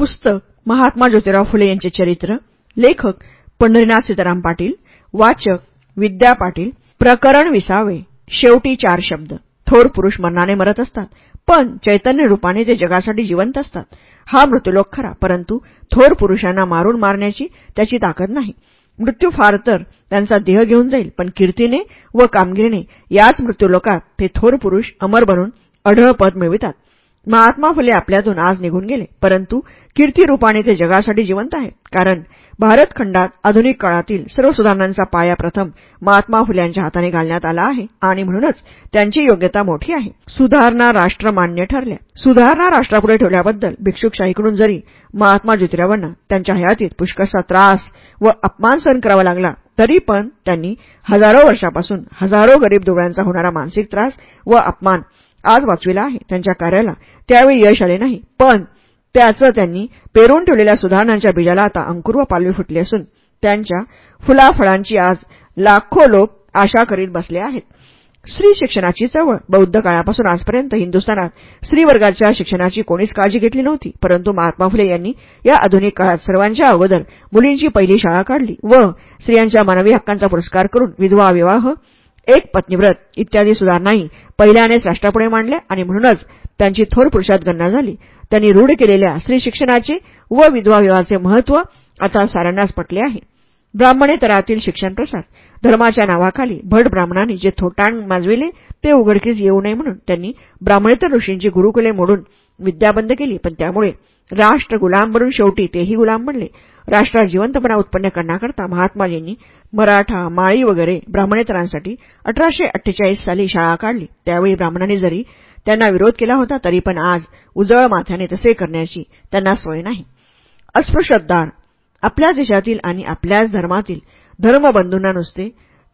पुस्तक महात्मा ज्योतिराव फुले यांचे चरित्र लेखक पंढरीनाथ सीताराम पाटील वाचक विद्या पाटील प्रकरण विसावे शेवटी चार शब्द. थोर पुरुष मरणाने मरत असतात पण चैतन्य रूपाने ते जगासाठी जिवंत असतात. हा मृत्यूलोक खरा परंतु थोर पुरुषांना मारून मारण्याची त्याची ताकद नाही. मृत्यू फार तर त्यांचा देह घेऊन जाईल पण कीर्तीने व कामगिरीने याच मृत्यूलोकात ते थोर पुरुष अमर बनून अढळ पद मिळवितात. महात्मा फुले आपल्यातून आज निघून गेले. परंतु कीर्ती रूपाने ते जगासाठी जिवंत आहेत. कारण भारतखंडात आधुनिक काळातील सर्व सुधारणांचा पाया प्रथम महात्मा फुल्यांच्या हाताने घालण्यात आला आहे आणि म्हणूनच त्यांची योग्यता मोठी आहे. सुधारणा राष्ट्र मान्य ठरल्या. सुधारणा राष्ट्रापुढे ठेवल्याबद्दल भिक्षुकशाहीकडून जरी महात्मा ज्योतिरावांना त्यांच्या हयातीत पुष्कळसा त्रास व अपमान सहन करावा लागला तरी पण त्यांनी हजारो वर्षापासून हजारो गरीब डोळ्यांचा होणारा मानसिक त्रास व अपमान आज वाचविला आहे. त्यांच्या कार्याला त्यावेळी यश आले नाही. पण त्याचं त्यांनी पेरून ठेवलेल्या सुधारणांच्या बीजाला आता अंकुर व पालवी फुटली असून त्यांच्या फुलाफळांची आज लाखो लोक आशा करीत बसले आहेत. स्त्री शिक्षणाची चवळ बौद्ध काळापासून आजपर्यंत हिंदुस्थानात स्त्रीवर्गाच्या शिक्षणाची कोणीच काळजी घेतली नव्हती. परंतु महात्मा फुले यांनी या आधुनिक काळात सर्वांच्या अगोदर मुलींची पहिली शाळा काढली व स्त्रियांच्या मानवी हक्कांचा पुरस्कार करून विधवा विवाह एक पत्नीव्रत इत्यादी सुधारणाही पहिल्यानेच राष्ट्रापुढे मांडल्या आणि म्हणूनच त्यांची थोर पुरुषात गणना झाली. त्यांनी रूढ केलेल्या स्त्री शिक्षणाचे व विधवा विवाहाचे महत्त्व आता साऱ्यांनाच पटले आहे. ब्राह्मणेतरातील शिक्षण प्रसार धर्माच्या नावाखाली भट ब्राह्मणांनी जे थोटाण माजविले ते उघडकीस येऊ नये म्हणून त्यांनी ब्राह्मणेतर ऋषींची गुरुकुले मोडून विद्या बंद केली. पण त्यामुळे राष्ट्र गुलाम बनून शेवटी तेही गुलाम बनले. राष्ट्रात जिवंतपणा उत्पन्न करण्याकरता महात्माजींनी मराठा माळी वगैरे ब्राह्मणेतरांसाठी अठराशे अठ्ठेचाळीस साली शाळा काढली. त्यावेळी ब्राह्मणांनी जरी त्यांना विरोध केला होता तरी पण आज उजळ माथ्याने तसे करण्याची त्यांना सोय नाही. अस्पृश्यदार आपल्या देशातील आणि आपल्याच धर्मातील धर्मबंधूंना नुसते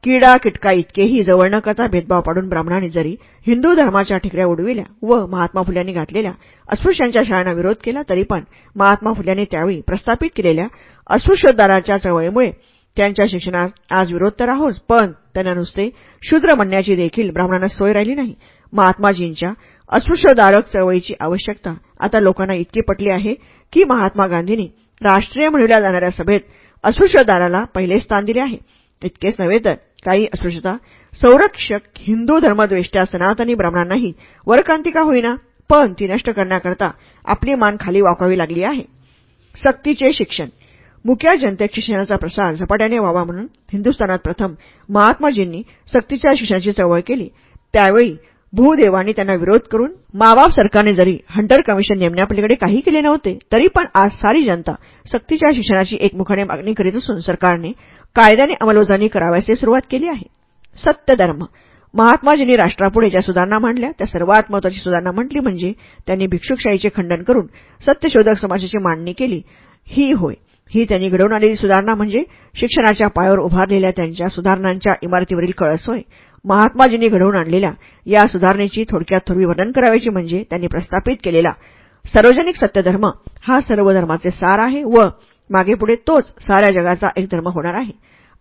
किडा किटका इतकेही जवळ न करता भेदभाव पाडून ब्राह्मणांनी जरी हिंदू धर्माच्या ठिकऱ्या उडविल्या व महात्मा फुल्यांनी घातलेल्या अस्पृश्यांच्या शाळांना विरोध केला तरी पण महात्मा फुल्यांनी त्यावेळी प्रस्थापित केलेल्या अस्पृश्योद्धाराच्या चळवळीमुळे त्यांच्या शिक्षणात आज विरोध तर आहोत पण त्यांना नुसते शूद्र म्हणण्याची देखील ब्राह्मणांना सोय राहिली नाही. महात्माजींच्या अस्पृश्योद्धारक चळवळीची आवश्यकता आता लोकांना इतकी पटली आहे की महात्मा गांधींनी राष्ट्रीय म्हणविल्या जाणाऱ्या सभेत अस्पृश्योद्धाराला पहिले स्थान दिले आहे. इतकेच नव्हे तर काही अस्पृश्यता संरक्षक हिंदू धर्मद्वेष्ट्या सनातनी ब्राह्मणांनाही वरकांतिका होईना पण ती नष्ट करण्याकरता आपली मान खाली वाकावी लागली आहे. सक्तीचे शिक्षण. मुक्या जनतेत शिक्षणाचा प्रसार झपाट्याने व्हावा म्हणून हिंदुस्थानात प्रथम महात्माजींनी सक्तीच्या शिक्षणाची चळवळ केली. त्यावेळी भूदेवांनी त्यांना विरोध करून माबाप सरकारने जरी हंटर कमिशन नेमण्यापलीकडे काही केले नव्हते तरी पण आज सारी जनता सक्तीच्या शिक्षणाची एकमुखाने मागणी करीत असून सरकारने कायद्याने अंमलबजावणी करावयाचे सुरुवात केली आहे. सत्यधर्म महात्माजींनी राष्ट्रापुढे ज्या सुधारणा मांडल्या त्या सर्वात महत्वाची सुधारणा म्हटली म्हणजे त्यांनी भिक्षुकशाहीचे खंडन करून सत्यशोधक समाजाची मांडणी केली. ही होय. ही त्यांनी घडवून आलेली सुधारणा म्हणजे शिक्षणाच्या पायावर उभारलेल्या त्यांच्या सुधारणांच्या इमारतीवरील कळस होय. महात्माजींनी घडवून आणलेल्या या सुधारणेची थोडक्यात थोडवी वर्णन करायची म्हणजे त्यांनी प्रस्थापित केलेला सार्वजनिक सत्यधर्म हा सर्व धर्माचे सार आहे व मागेपुढे तोच साऱ्या जगाचा एक धर्म होणार आहे.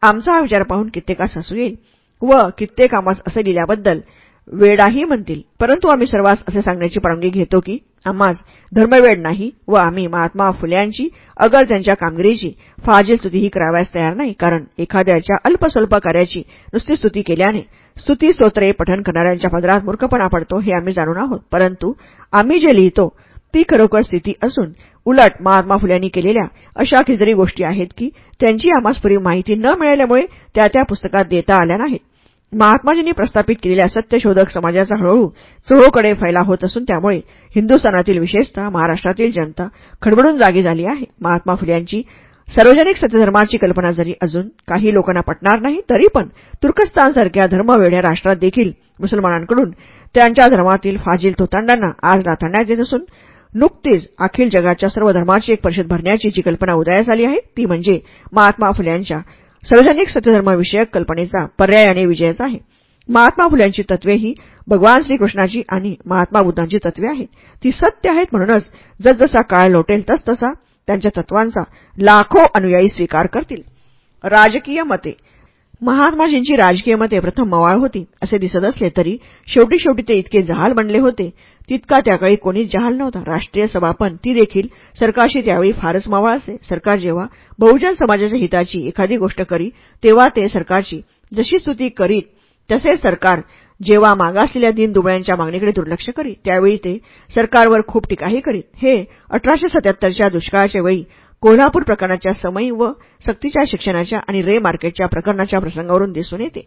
आमचा हा विचार पाहून कित्येकास हसू येईल व कित्येक आम्हास असे लिहिल्याबद्दल वेडाही म्हणतील. परंतु आम्ही सर्वांस असे सांगण्याची परवानगी घेतो की आम्हास धर्मवेड नाही व आम्ही महात्मा फुल्यांची अगर त्यांच्या कामगिरीची फाजील स्तुतीही करावयास तयार नाही. कारण एखाद्याच्या अल्पस्वल्प कार्याची नुसती स्तुती केल्याने स्तुती स्तोत्रे पठण करणाऱ्यांच्या पदरात मूर्खपणा पडतो हे आम्ही जाणून आहोत. परंतु आम्ही जे लिहितो ती खरोखर स्थिती असून उलट महात्मा फुल्यांनी केलेल्या अशा खिजरी गोष्टी आहेत की त्यांची आम्हास माहिती न मिळाल्यामुळे त्या त्या पुस्तकात देता आल्या नाहीत. महात्माजींनी प्रस्थापित केलेल्या सत्यशोधक समाजाचा हळूहळू चोहोकडे फैला होत असून त्यामुळे हिंदुस्थानातील विशेषतः महाराष्ट्रातील जनता खडबडून जागी झाली आहे. महात्मा फुल्यांची सार्वजनिक सत्यधर्माची कल्पना जरी अजून काही लोकांना पटणार नाही तरी पण तुर्कस्तानसारख्या धर्मवेड्या राष्ट्रात देखील मुसलमानांकडून त्यांच्या धर्मातील फाजील तोतांडांना आज नाथांडण्यात येत असून नुकतीच अखिल जगाच्या सर्व धर्माची एक परिषद भरण्याची जी कल्पना उदयास आली आहे ती म्हणजे महात्मा फुल्यांच्या सार्वजनिक सत्यधर्मविषयक कल्पनेचा पर्यायाने विजयच आहे. महात्मा फुल्यांची तत्वे ही भगवान श्रीकृष्णाची आणि महात्मा बुद्धांची तत्वे आहेत. ती सत्य आहेत म्हणूनच जसजसा काळ लोटेल तसतसा त्यांच्या तत्वांचा लाखो अनुयायी स्वीकार करतील. राजकीय मते. महात्माजींची राजकीय मते प्रथम मवाळ होती असे दिसत असले तरी शेवटी शेवटी ते इतके जहाल बनले होते. तितका त्याकाळी कोणीच जहाल नव्हता. राष्ट्रीय सभापन ती देखील सरकारशी त्यावेळी फारच मावळ असे. सरकार जेव्हा बहुजन समाजाच्या हिताची एखादी गोष्ट करी तेव्हा ते सरकारची जशी स्तुती करीत तसे सरकार जेव्हा मागासलेल्या दीनदुबळ्यांच्या मागणीकडे दुर्लक्ष करीत त्यावेळी ते सरकारवर खूप टीकाही करीत. हे अठराशे सत्याहत्तरच्या दुष्काळाच्या वेळी कोल्हापूर प्रकरणाच्या समयी व सक्तीच्या शिक्षणाच्या आणि रे मार्केटच्या प्रकरणाच्या प्रसंगावरून दिसून येते.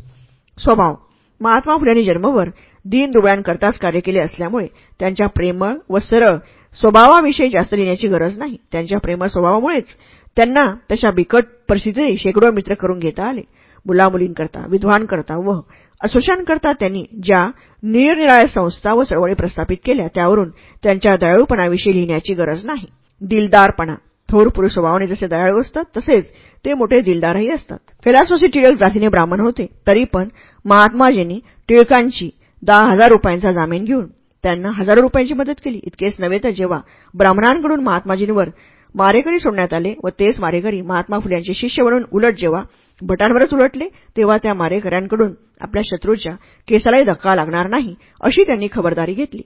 स्वभाव. महात्मा फुल्यांनी जन्मभर दीनदुबळ्यांकरताच कार्य केले असल्यामुळे त्यांच्या प्रेमळ व सरळ स्वभावाविषयी जास्त लिहिण्याची गरज नाही. त्यांच्या प्रेमळ स्वभावामुळेच त्यांना तशा बिकट परिस्थितीतही शेकडो मित्र करून घेता आले. मुलामुलींकरता विद्वानकरता व असोशांकरता त्यांनी ज्या निरनिराळ्या संस्था व चळवळी प्रस्थापित केल्या त्यावरून त्यांच्या दयाळूपणाविषयी लिहिण्याची गरज नाही. दिलदारपणा थोर पुरुष स्वभावाने जसे दयाळू असतात तसेच ते मोठे दिलदारही असतात. कैलासवासी टिळक जातीने ब्राह्मण होते तरी पण महात्माजींनी टिळकांची दहा हजार रुपयांचा जामीन घेऊन त्यांना हजारो रुपयांची मदत केली. इतकेच नव्हे तर जेव्हा ब्राह्मणांकडून महात्माजींवर मारेकरी सोडण्यात आले व तेच मारेकरी महात्मा फुल्यांचे शिष्य म्हणून उलट जेव्हा भटांवरच उलटले तेव्हा त्या मारेकऱ्यांकडून आपल्या शत्रूच्या केसालाही धक्का लागणार नाही अशी त्यांनी खबरदारी घेतली.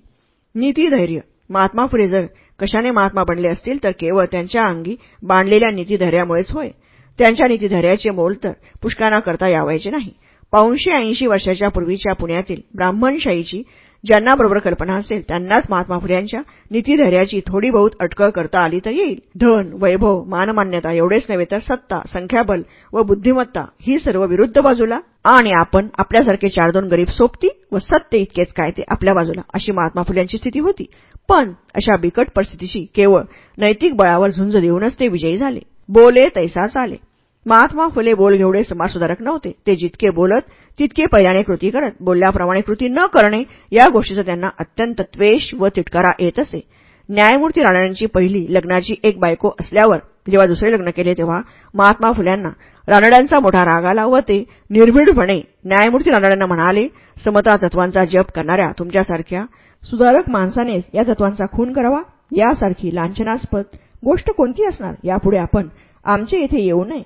नीतीधैर्य महात्मा फुले जर कशाने महात्मा बनले असतील तर केवळ त्यांच्या अंगी बांधलेल्या नीतीधैर्यामुळेच होय. त्यांच्या नीतीधैर्याचे मोल तर पुष्कांना करता यावायचे नाही. पाऊनशे ऐंशी वर्षाच्या पूर्वीच्या पुण्यातील ब्राह्मणशाहीची ज्यांना बरोबर कल्पना असेल त्यांनाच महात्मा फुल्यांच्या नीतीधैर्याची थोडी बहुत अटकळ करता आली तर येईल. धन वैभव मानमान्यता एवढेच नव्हे तर सत्ता संख्याबल व बुद्धिमत्ता ही सर्व विरुद्ध बाजूला आणि आपण आपल्यासारखे चार दोन गरीब सोबती व सत्य इतकेच काय ते आपल्या बाजूला अशी महात्मा फुल्यांची स्थिती होती. पण अशा बिकट परिस्थितीशी केवळ नैतिक बळावर झुंज देऊनच ते विजयी झाले. बोले तैसा चाले महात्मा फुले बोलघेवडे समाजसुधारक नव्हते. ते जितके बोलत तितके पहिल्याने कृती करत. बोलल्याप्रमाणे कृती न करणे या गोष्टीचा त्यांना अत्यंत त्वेष व तिटकारा येत असे. न्यायमूर्ती रानड्यांची पहिली लग्नाची एक बायको असल्यावर जेव्हा दुसरे लग्न केले तेव्हा महात्मा फुल्यांना रानड्यांचा मोठा राग आला व ते निर्भीडपणे न्यायमूर्ती रानड्यांना म्हणाले समता तत्वांचा जप करणाऱ्या तुमच्यासारख्या सुधारक माणसानेच या तत्वांचा खून करावा? यासारखी लांछनास्पद गोष्ट कोणती असणार? यापुढे आपण आमचे येथे येऊ नये.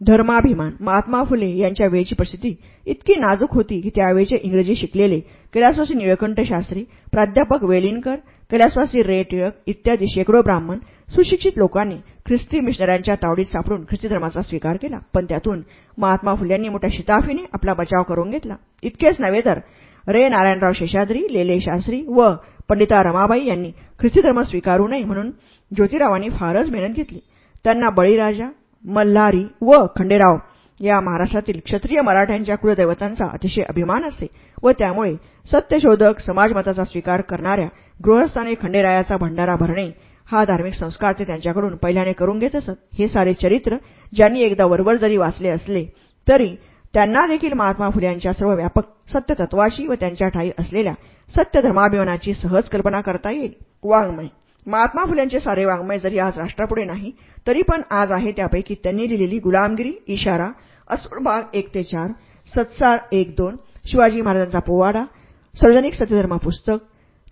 धर्माभिमान महात्मा फुले यांच्या वेळची परिस्थिती इतकी नाजूक होती की त्यावेळचे इंग्रजी शिकलेले कैलासवासी निळकंठ शास्त्री प्राध्यापक वेलिनकर कैलासवासी रे टिळक इत्यादी शेकडो ब्राह्मण सुशिक्षित लोकांनी ख्रिस्ती मिशनऱ्यांच्या तावडीत सापडून ख्रिस्ती धर्माचा स्वीकार केला. पण त्यातून महात्मा फुल्यांनी मोठ्या शिताफीने आपला बचाव करून घेतला. इतकेच नव्हे तर रे नारायणराव शेषाद्री लेले शास्त्री व पंडिता रमाबाई यांनी ख्रिस्ती धर्म स्वीकारू नये म्हणून ज्योतिरावांनी फारच मेहनत घेतली. त्यांना बळीराजा मल्हारी व खंडेराव या महाराष्ट्रातील क्षत्रिय मराठ्यांच्या कुलदैवतांचा अतिशय अभिमान असे व त्यामुळे सत्यशोधक समाजमताचा स्वीकार करणाऱ्या गृहस्थाने खंडेरायाचा भंडारा भरणे हा धार्मिक संस्कार ते त्यांच्याकडून पहिल्याने करून घेत असत. हे सारे चरित्र ज्यांनी एकदा वरवर जरी वाचले असले तरी त्यांना देखील महात्मा फुल्यांच्या सर्व व्यापक सत्यतत्वाशी व त्यांच्या ठाई असलेल्या सत्य धर्माभिमानाची सहज कल्पना करता येईल. वाङ्मय महात्मा फुल्यांचे सारे वाङ्मय जरी आज राष्ट्रापुढे नाही तरी पण आज आहे त्यापैकी त्यांनी लिहिलेली गुलामगिरी इशारा असुरबाग एक ते चार सत्सार एक दोन शिवाजी महाराजांचा पोवाडा सार्वजनिक सत्यधर्म पुस्तक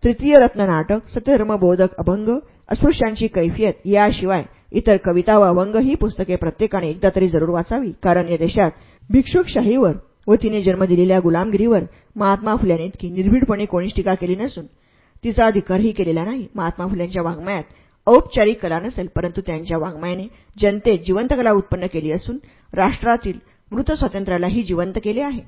तृतीय रत्न नाटक सत्यधर्म बोधक अभंग अस्पृश्यांची कैफियत याशिवाय इतर कविता व अभंग ही पुस्तके प्रत्येकाने एकदा तरी जरूर वाचावी कारण या देशात भिक्षुकशाहीवर व तिने जन्म दिलेल्या गुलामगिरीवर महात्मा फुल्याने इतकी निर्भीडपणे कोणीच टीका केली नसून तिचा अधिकारही केलेला नाही. महात्मा फुल्यांच्या वाङ्मयात औपचारिक कला नसेल परंतु त्यांच्या वाङ्मयाने जनतेत जिवंत कला उत्पन्न केली असून राष्ट्रातील मृत स्वातंत्र्यालाही जिवंत केले आहे.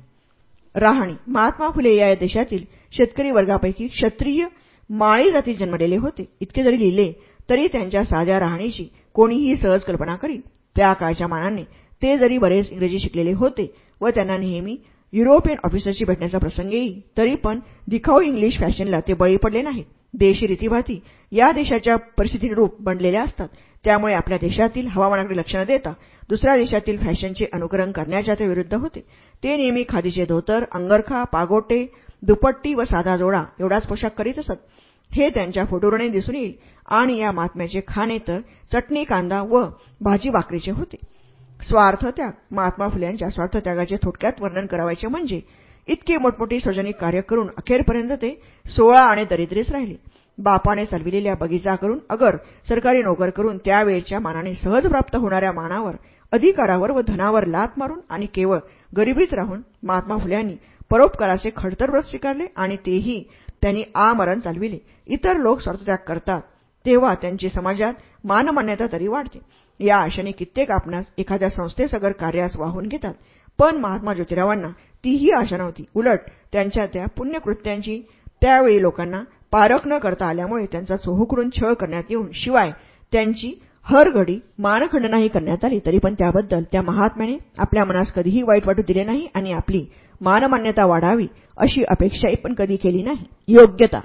राहाणी महात्मा फुले या देशातील शेतकरी वर्गापैकी क्षत्रिय माळी जाती जन्मलेले होते. इतके जरी लिहिले तरी त्यांच्या साध्या राहणीची कोणीही सहज कल्पना करील. त्या काळच्या मानाने ते जरी बरेच इंग्रजी शिकलेले होते व त्यांना नेहमी युरोपियन ऑफिसरशी भेटण्याचा प्रसंग येई तरी पण दिखाऊ इंग्लिश फॅशनला ते बळी पडले नाहीत. देशी रीतीभाती या देशाच्या परिस्थितीरूप बनलेल्या असतात. त्यामुळे आपल्या देशातील हवामानाकडे लक्ष न देता दुसऱ्या देशातील फॅशनचे अनुकरण करण्याच्या ते विरुद्ध होते. ते नेहमी खादीचे धोतर अंगरखा पागोटे दुपट्टी व साधा जोडा एवढाच पोशाख करीत असत. हे त्यांच्या फोटोवरने दिसून येईल. आणि या महात्म्याचे खाणे तर चटणी कांदा व भाजी भाकरीचे होते. स्वार्थत्याग महात्मा फुल्यांच्या स्वार्थत्यागाचे थोडक्यात वर्णन करावायचे म्हणजे इतके मोठमोठी सार्वजनिक कार्य करून अखेरपर्यंत ते सोळा आणि दरिद्रीच राहिले. बापाने चालविलेल्या बगीचा करून अगर सरकारी नोकर करून त्यावेळच्या मानाने सहज प्राप्त होणाऱ्या मानावर अधिकारावर व धनावर लात मारून आणि केवळ गरिबीत राहून महात्मा फुल्यांनी परोपकाराचे खडतर व्रत स्वीकारले आणि तेही त्यांनी आमरण चालविले. इतर लोक स्वार्थत्याग करतात तेव्हा त्यांची समाजात मानमान्यता तरी वाढते. या आशेने कित्येक आपणास एखाद्या संस्थेसगर कार्यास वाहून घेतात. पण महात्मा ज्योतिरावांना तीही आशा नव्हती. उलट त्यांच्या त्या पुण्यकृत्यांची त्यावेळी लोकांना पारख न करता आल्यामुळे त्यांचा चोहूकडून छळ करण्यात येऊन शिवाय त्यांची हर घडी मानखंडनाही करण्यात आली तरी पण त्याबद्दल त्या महात्म्याने आपल्या मनास कधीही वाईट वाटू दिले नाही आणि आपली मानमान्यता वाढावी अशी अपेक्षाही पण कधी केली नाही. योग्यता.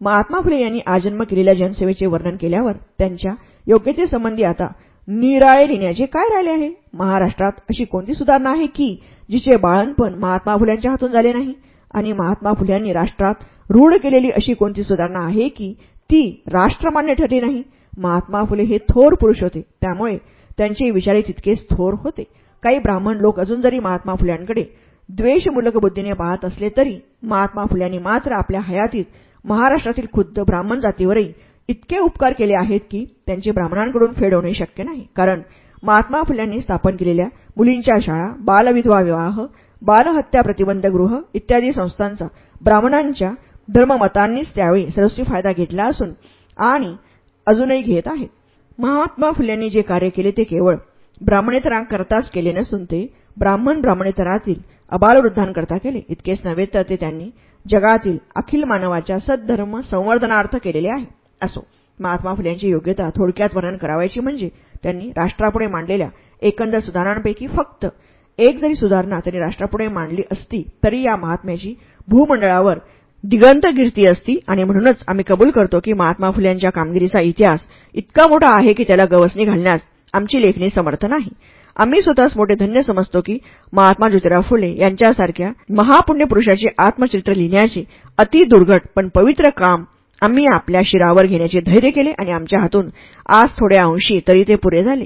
महात्मा फुले यांनी आजन्म केलेल्या जनसेवेचे वर्णन केल्यावर त्यांच्या योग्यतेसंबंधी आता निराळे लिहिण्याचे काय राहिले आहे? महाराष्ट्रात अशी कोणती सुधारणा आहे की जिचे बाळणपण महात्मा फुल्यांच्या हातून झाले नाही? आणि महात्मा फुल्यांनी राष्ट्रात रूढ केलेली अशी कोणती सुधारणा आहे की ती राष्ट्रमान्य ठरली नाही? महात्मा फुले हे थोर पुरुष होते. त्यामुळे त्यांचे विचारे तितकेच थोर होते. काही ब्राह्मण लोक अजून जरी महात्मा फुल्यांकडे द्वेषमूलक बुद्धीने पाहत असले तरी महात्मा फुल्यांनी मात्र आपल्या हयातीत महाराष्ट्रातील खुद्द ब्राह्मण जातीवरही इतके उपकार केले आहेत की त्यांचे ब्राह्मणांकडून फेड होणे शक्य नाही. कारण महात्मा फुल्यांनी स्थापन केलेल्या मुलींच्या शाळा बालविधवा विवाह बालहत्या प्रतिबंध गृह इत्यादी संस्थांचा ब्राह्मणांच्या धर्ममतांनीच त्यावेळी सरस्वी फायदा घेतला असून आणि अजूनही घेत आहेत. महात्मा फुल्यांनी जे कार्य केले ते केवळ ब्राह्मणेतरांकरताच केले नसून ते ब्राह्मण ब्राह्मणेतरातील अबालवृद्धांकरता केले. इतकेच नव्हे तर ते त्यांनी जगातील अखिल मानवाच्या सद्धर्म संवर्धनार्थ केलेले आहे. असो. महात्मा फुल्यांची योग्यता थोडक्यात वर्णन करावायची म्हणजे त्यांनी राष्ट्रापुढे मांडलेल्या एकंदर सुधारणांपैकी फक्त एक जरी सुधारणा त्यांनी राष्ट्रापुढे मांडली असती तरी या महात्म्याची भूमंडळावर दिगंत गिरती असती आणि म्हणूनच आम्ही कबूल करतो की महात्मा फुल्यांच्या कामगिरीचा इतिहास इतका मोठा आहे की त्याला गवसणी घालण्यास आमची लेखणी समर्थ नाही. आम्ही स्वतःच मोठे धन्य समजतो की महात्मा ज्योतिराव फुले यांच्यासारख्या महापुण्य पुरुषाचे आत्मचरित्र लिहिण्याचे अति दुर्घट पण पवित्र काम आम्ही आपल्या शिरावर घेण्याचे धैर्य केले आणि आमच्या हातून आज थोड्या अंशी तरी ते पुरे झाले.